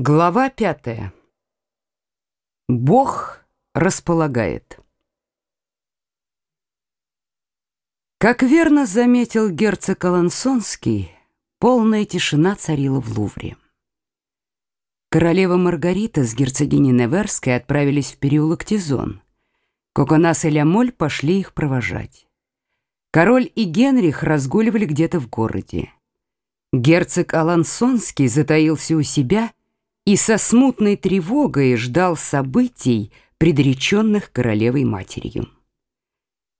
Глава пятая. Бог располагает. Как верно заметил герцог Алансонский, полная тишина царила в Лувре. Королева Маргарита с герцогиней Неверской отправились в переулок Тизон. Коконас и Лямоль пошли их провожать. Король и Генрих разгуливали где-то в городе. Герцог Алансонский затаился у себя и со смутной тревогой ждал событий, предреченных королевой-матерью.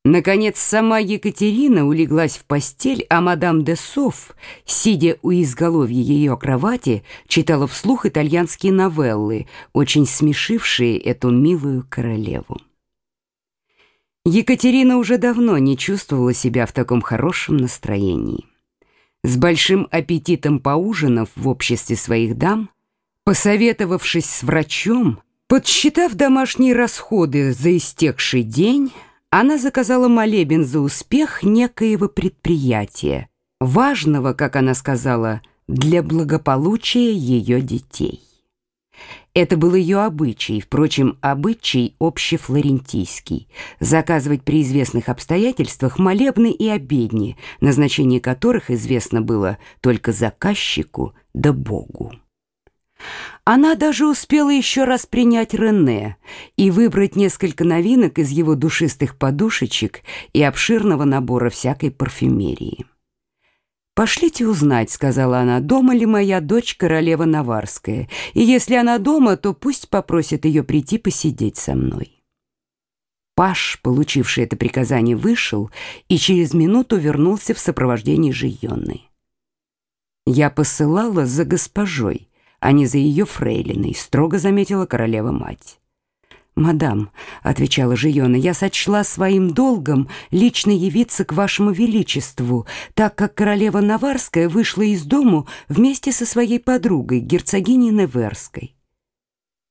Наконец, сама Екатерина улеглась в постель, а мадам де Соф, сидя у изголовья ее кровати, читала вслух итальянские новеллы, очень смешившие эту милую королеву. Екатерина уже давно не чувствовала себя в таком хорошем настроении. С большим аппетитом поужинав в обществе своих дам, Посоветовавшись с врачом, подсчитав домашние расходы за истекший день, она заказала молебен за успех некоего предприятия, важного, как она сказала, для благополучия ее детей. Это был ее обычай, впрочем, обычай общефлорентийский, заказывать при известных обстоятельствах молебны и обедни, назначение которых известно было только заказчику да Богу. Она даже успела еще раз принять Рене и выбрать несколько новинок из его душистых подушечек и обширного набора всякой парфюмерии. «Пошлите узнать», — сказала она, — «дома ли моя дочь королева Наварская, и если она дома, то пусть попросит ее прийти посидеть со мной». Паш, получивший это приказание, вышел и через минуту вернулся в сопровождении Жионны. «Я посылала за госпожой», а не за ее фрейлиной, строго заметила королева-мать. «Мадам», — отвечала Жиона, — «я сочла своим долгом лично явиться к вашему величеству, так как королева Наварская вышла из дому вместе со своей подругой, герцогиней Неверской».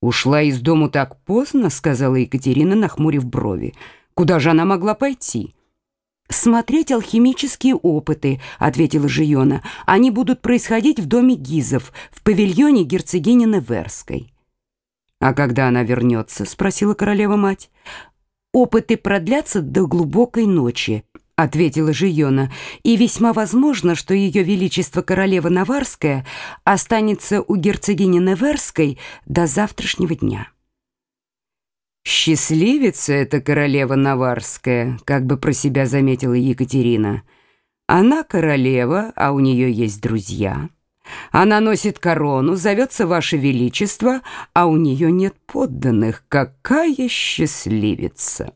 «Ушла из дому так поздно», — сказала Екатерина, нахмурив брови. «Куда же она могла пойти?» «Смотреть алхимические опыты», — ответила Жиона. «Они будут происходить в доме Гизов, в павильоне герцогини Неверской». «А когда она вернется?» — спросила королева-мать. «Опыты продлятся до глубокой ночи», — ответила Жиона. «И весьма возможно, что ее величество королева Наварская останется у герцогини Неверской до завтрашнего дня». «Счастливица эта королева Наварская», как бы про себя заметила Екатерина. «Она королева, а у нее есть друзья. Она носит корону, зовется Ваше Величество, а у нее нет подданных. Какая счастливица!»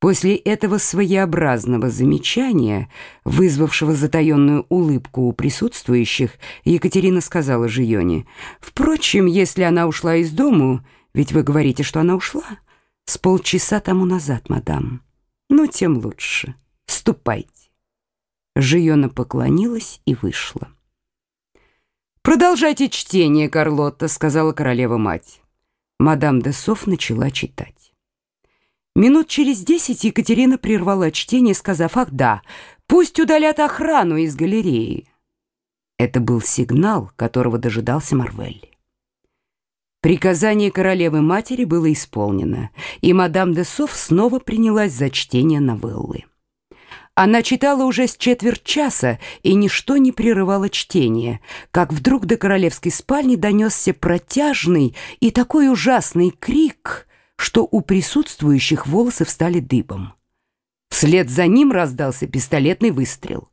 После этого своеобразного замечания, вызвавшего затаенную улыбку у присутствующих, Екатерина сказала Жионе, «Впрочем, если она ушла из дому...» Ведь вы говорите, что она ушла с полчаса тому назад, мадам. Ну, тем лучше. Ступайте. Жиона поклонилась и вышла. «Продолжайте чтение, Карлотта», — сказала королева-мать. Мадам де Соф начала читать. Минут через десять Екатерина прервала чтение, сказав, «Ах да, пусть удалят охрану из галереи». Это был сигнал, которого дожидался Марвель. Приказание королевы-матери было исполнено, и мадам де Соф снова принялась за чтение новеллы. Она читала уже с четверть часа, и ничто не прерывало чтение, как вдруг до королевской спальни донесся протяжный и такой ужасный крик, что у присутствующих волосы встали дыбом. Вслед за ним раздался пистолетный выстрел.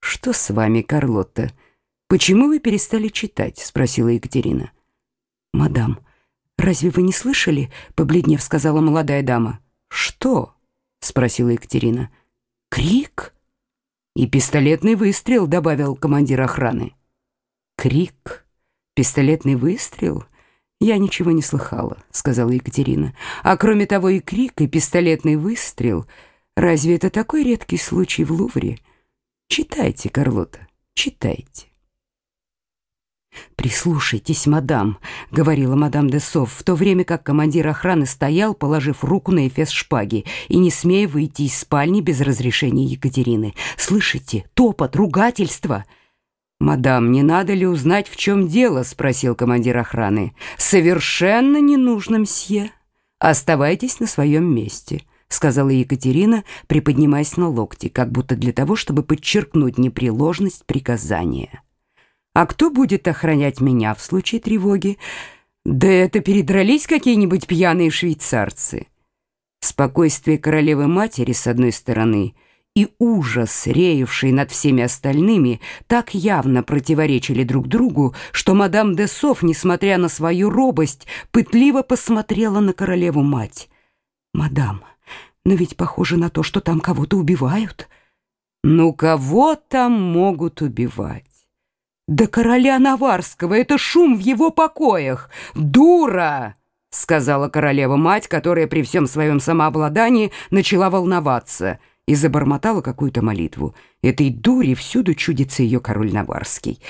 «Что с вами, Карлотта? Почему вы перестали читать?» — спросила Екатерина. «Мадам, разве вы не слышали?» — побледнев сказала молодая дама. «Что?» — спросила Екатерина. «Крик?» «И пистолетный выстрел», — добавил командир охраны. «Крик? Пистолетный выстрел?» «Я ничего не слыхала», — сказала Екатерина. «А кроме того и крик, и пистолетный выстрел. Разве это такой редкий случай в Лувре? Читайте, Карлота, читайте». «Прислушайтесь, мадам», — говорила мадам де Сов, в то время как командир охраны стоял, положив руку на эфес шпаги и не смея выйти из спальни без разрешения Екатерины. «Слышите? Топот, ругательство!» «Мадам, не надо ли узнать, в чем дело?» — спросил командир охраны. «Совершенно не нужно, мсье. Оставайтесь на своем месте», — сказала Екатерина, приподнимаясь на локти, как будто для того, чтобы подчеркнуть непреложность приказания. «А кто будет охранять меня в случае тревоги? Да это передрались какие-нибудь пьяные швейцарцы». Спокойствие королевы-матери, с одной стороны, и ужас, реевший над всеми остальными, так явно противоречили друг другу, что мадам де Соф, несмотря на свою робость, пытливо посмотрела на королеву-мать. «Мадам, но ведь похоже на то, что там кого-то убивают». «Ну, кого там могут убивать?» «Да короля Наварского! Это шум в его покоях! Дура!» — сказала королева-мать, которая при всем своем самообладании начала волноваться — и забормотала какую-то молитву. Этой дуре всюду чудится ее король Наварский.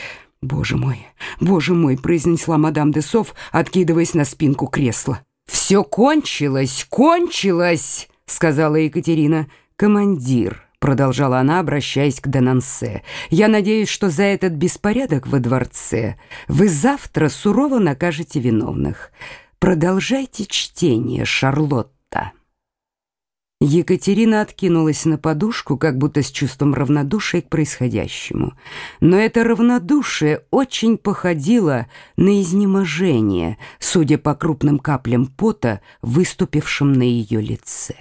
«Боже мой, боже мой!» — произнесла мадам де Соф, откидываясь на спинку кресла. «Все кончилось, кончилось!» — сказала Екатерина. «Командир!» — продолжала она, обращаясь к Денансе. «Я надеюсь, что за этот беспорядок во дворце вы завтра сурово накажете виновных. Продолжайте чтение, Шарлотта». Екатерина откинулась на подушку, как будто с чувством равнодушия к происходящему. Но это равнодушие очень походило на изнеможение, судя по крупным каплям пота, выступившим на ее лице.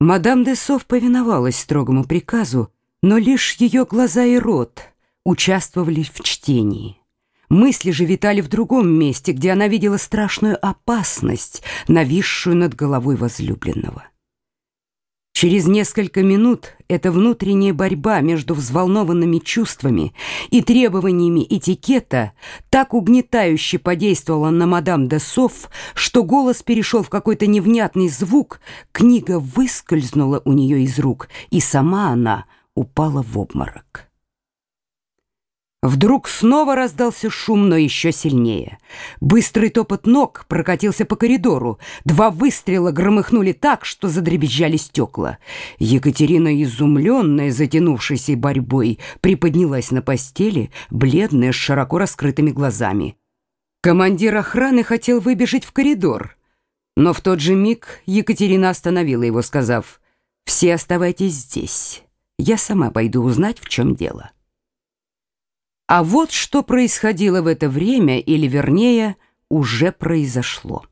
Мадам де Сов повиновалась строгому приказу, но лишь ее глаза и рот участвовали в чтении. Мысли же витали в другом месте, где она видела страшную опасность, нависшую над головой возлюбленного. Через несколько минут эта внутренняя борьба между взволнованными чувствами и требованиями этикета так угнетающе подействовала на мадам де Соф, что голос перешел в какой-то невнятный звук, книга выскользнула у нее из рук, и сама она упала в обморок. Вдруг снова раздался шум, но еще сильнее. Быстрый топот ног прокатился по коридору. Два выстрела громыхнули так, что задребезжали стекла. Екатерина, изумленная затянувшейся борьбой, приподнялась на постели, бледная, с широко раскрытыми глазами. Командир охраны хотел выбежать в коридор, но в тот же миг Екатерина остановила его, сказав, «Все оставайтесь здесь. Я сама пойду узнать, в чем дело». А вот что происходило в это время, или вернее, уже произошло.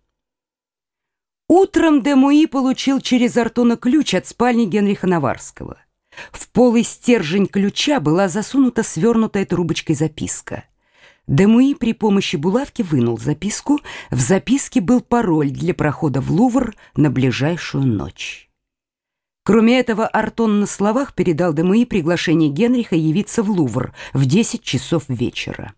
Утром Демуи получил через Артона ключ от спальни Генриха Наварского. В полый стержень ключа была засунута свернутая трубочкой записка. Демуи при помощи булавки вынул записку. В записке был пароль для прохода в Лувр на ближайшую ночь. Кроме этого, Артон на словах передал Демуи приглашение Генриха явиться в Лувр в 10 часов вечера.